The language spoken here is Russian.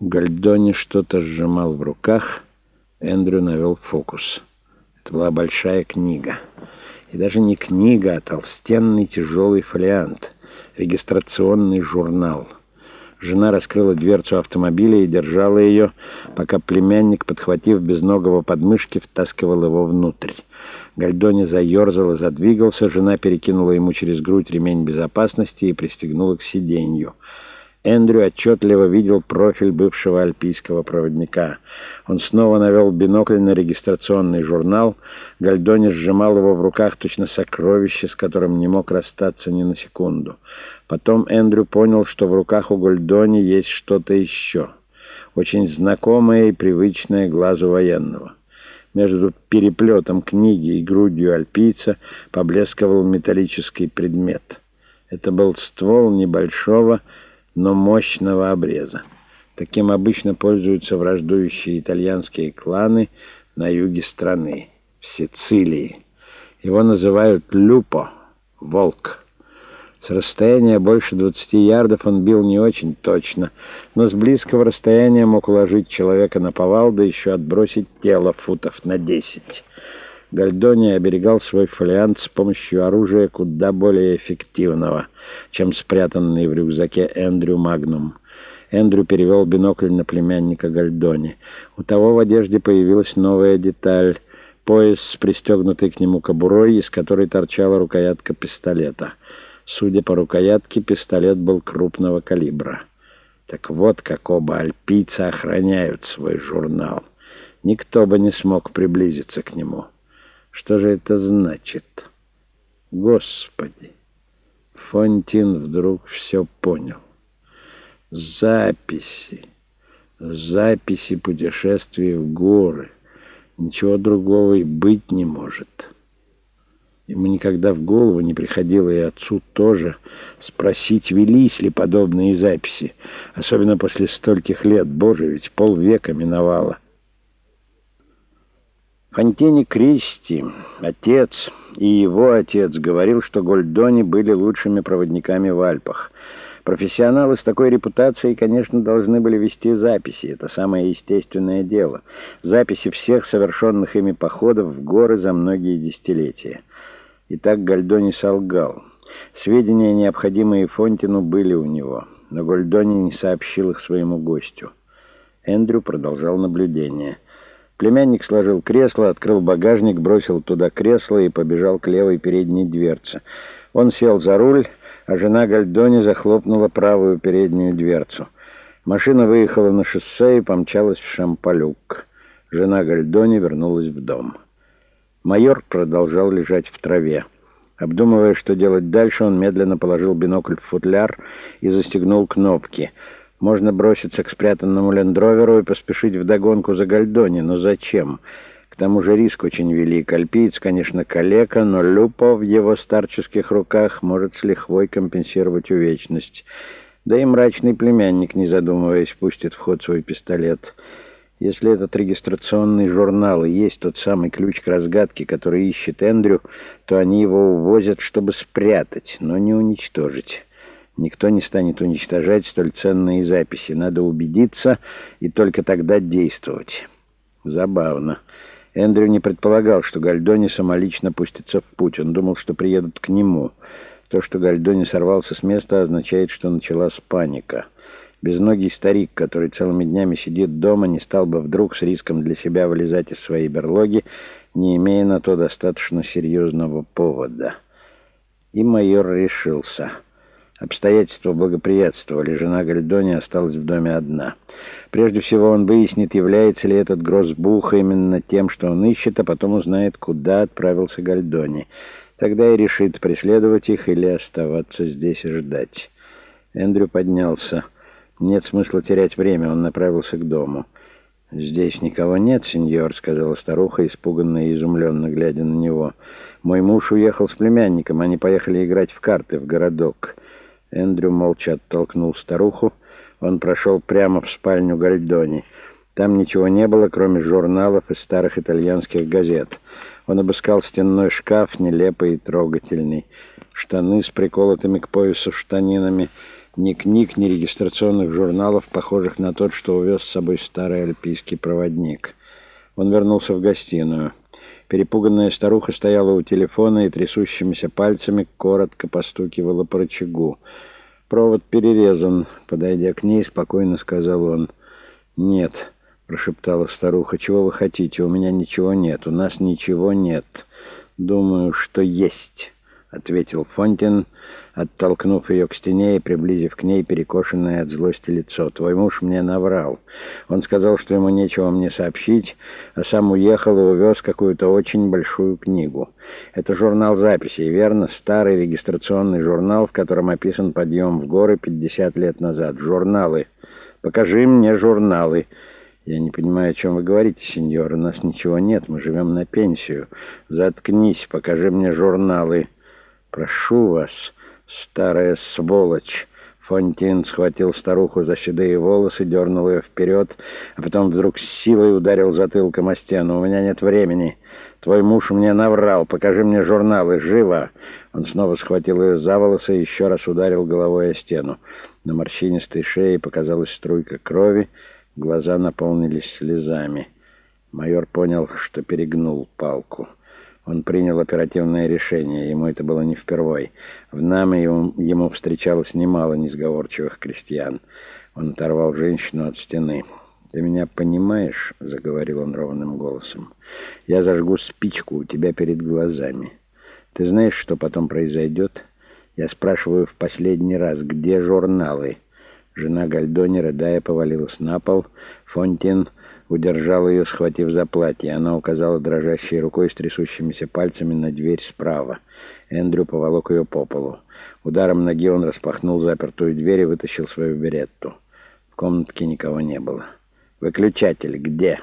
Гальдони что-то сжимал в руках. Эндрю навел фокус. Это была большая книга. И даже не книга, а толстенный тяжелый фолиант. Регистрационный журнал. Жена раскрыла дверцу автомобиля и держала ее, пока племянник, подхватив безногого подмышки, втаскивал его внутрь. Гальдони заерзал и задвигался, жена перекинула ему через грудь ремень безопасности и пристегнула к сиденью. Эндрю отчетливо видел профиль бывшего альпийского проводника. Он снова навел бинокль на регистрационный журнал. Гальдони сжимал его в руках точно сокровище, с которым не мог расстаться ни на секунду. Потом Эндрю понял, что в руках у Гальдони есть что-то еще, очень знакомое и привычное глазу военного. Между переплетом книги и грудью альпийца поблескивал металлический предмет. Это был ствол небольшого, но мощного обреза. Таким обычно пользуются враждующие итальянские кланы на юге страны, в Сицилии. Его называют «люпо» — «волк». С расстояния больше 20 ярдов он бил не очень точно, но с близкого расстояния мог уложить человека на повал, да еще отбросить тело футов на 10. Гальдони оберегал свой фолиант с помощью оружия куда более эффективного, чем спрятанный в рюкзаке Эндрю Магнум. Эндрю перевел бинокль на племянника Гальдони. У того в одежде появилась новая деталь — пояс с пристегнутой к нему кобурой, из которой торчала рукоятка пистолета. Судя по рукоятке, пистолет был крупного калибра. Так вот, как оба альпийца охраняют свой журнал. Никто бы не смог приблизиться к нему. Что же это значит? Господи! Фонтин вдруг все понял. Записи. Записи путешествий в горы. Ничего другого и быть не может. Ему никогда в голову не приходило, и отцу тоже, спросить, велись ли подобные записи, особенно после стольких лет. Боже, ведь полвека миновало. Фонтини Кристи, отец и его отец, говорил, что Гольдони были лучшими проводниками в Альпах. Профессионалы с такой репутацией, конечно, должны были вести записи. Это самое естественное дело. Записи всех совершенных ими походов в горы за многие десятилетия. И так Гальдони солгал. Сведения, необходимые Фонтину, были у него, но Гальдони не сообщил их своему гостю. Эндрю продолжал наблюдение. Племянник сложил кресло, открыл багажник, бросил туда кресло и побежал к левой передней дверце. Он сел за руль, а жена Гальдони захлопнула правую переднюю дверцу. Машина выехала на шоссе и помчалась в Шампалюк. Жена Гальдони вернулась в дом. Майор продолжал лежать в траве. Обдумывая, что делать дальше, он медленно положил бинокль в футляр и застегнул кнопки. Можно броситься к спрятанному лендроверу и поспешить вдогонку за Гальдони, но зачем? К тому же риск очень велик. Альпиец, конечно, калека, но Люпо в его старческих руках может с лихвой компенсировать увечность. Да и мрачный племянник, не задумываясь, пустит в ход свой пистолет — если этот регистрационный журнал и есть тот самый ключ к разгадке, который ищет Эндрю, то они его увозят, чтобы спрятать, но не уничтожить. Никто не станет уничтожать столь ценные записи. Надо убедиться и только тогда действовать. Забавно. Эндрю не предполагал, что Гальдони самолично пустится в путь. Он думал, что приедут к нему. То, что Гальдони сорвался с места, означает, что началась паника. Безногий старик, который целыми днями сидит дома, не стал бы вдруг с риском для себя вылезать из своей берлоги, не имея на то достаточно серьезного повода. И майор решился. Обстоятельства благоприятствовали. Жена Гальдони осталась в доме одна. Прежде всего он выяснит, является ли этот Гроссбух именно тем, что он ищет, а потом узнает, куда отправился Гальдони. Тогда и решит, преследовать их или оставаться здесь и ждать. Эндрю поднялся. Нет смысла терять время, он направился к дому. «Здесь никого нет, сеньор», — сказала старуха, испуганно и изумленно глядя на него. «Мой муж уехал с племянником, они поехали играть в карты в городок». Эндрю молча оттолкнул старуху. Он прошел прямо в спальню Гальдони. Там ничего не было, кроме журналов и старых итальянских газет. Он обыскал стенной шкаф, нелепый и трогательный. Штаны с приколотыми к поясу штанинами — Ни книг, ни регистрационных журналов, похожих на тот, что увез с собой старый альпийский проводник. Он вернулся в гостиную. Перепуганная старуха стояла у телефона и трясущимися пальцами коротко постукивала по рычагу. «Провод перерезан», — подойдя к ней, спокойно сказал он. «Нет», — прошептала старуха, — «чего вы хотите? У меня ничего нет, у нас ничего нет». «Думаю, что есть», — ответил Фонтин, оттолкнув ее к стене и приблизив к ней перекошенное от злости лицо. «Твой муж мне наврал. Он сказал, что ему нечего мне сообщить, а сам уехал и увез какую-то очень большую книгу. Это журнал записей, верно? Старый регистрационный журнал, в котором описан подъем в горы 50 лет назад. Журналы. Покажи мне журналы». «Я не понимаю, о чем вы говорите, сеньор. У нас ничего нет, мы живем на пенсию. Заткнись, покажи мне журналы. Прошу вас, старая сволочь!» Фонтин схватил старуху за седые волосы, дернул ее вперед, а потом вдруг с силой ударил затылком о стену. «У меня нет времени. Твой муж мне наврал. Покажи мне журналы. Живо!» Он снова схватил ее за волосы и еще раз ударил головой о стену. На морщинистой шее показалась струйка крови, Глаза наполнились слезами. Майор понял, что перегнул палку. Он принял оперативное решение, ему это было не впервой. В Наме ему, встречалось немало несговорчивых крестьян. Он оторвал женщину от стены. «Ты меня понимаешь?» — заговорил он ровным голосом. «Я зажгу спичку у тебя перед глазами. Ты знаешь, что потом произойдет? Я спрашиваю в последний раз, где журналы?» Жена Гальдони, рыдая, повалилась на пол. Фонтин удержал ее, схватив за платье. Она указала дрожащей рукой с трясущимися пальцами на дверь справа. Эндрю поволок ее по полу. Ударом ноги он распахнул запертую дверь и вытащил свою беретту. В комнатке никого не было. «Выключатель где?»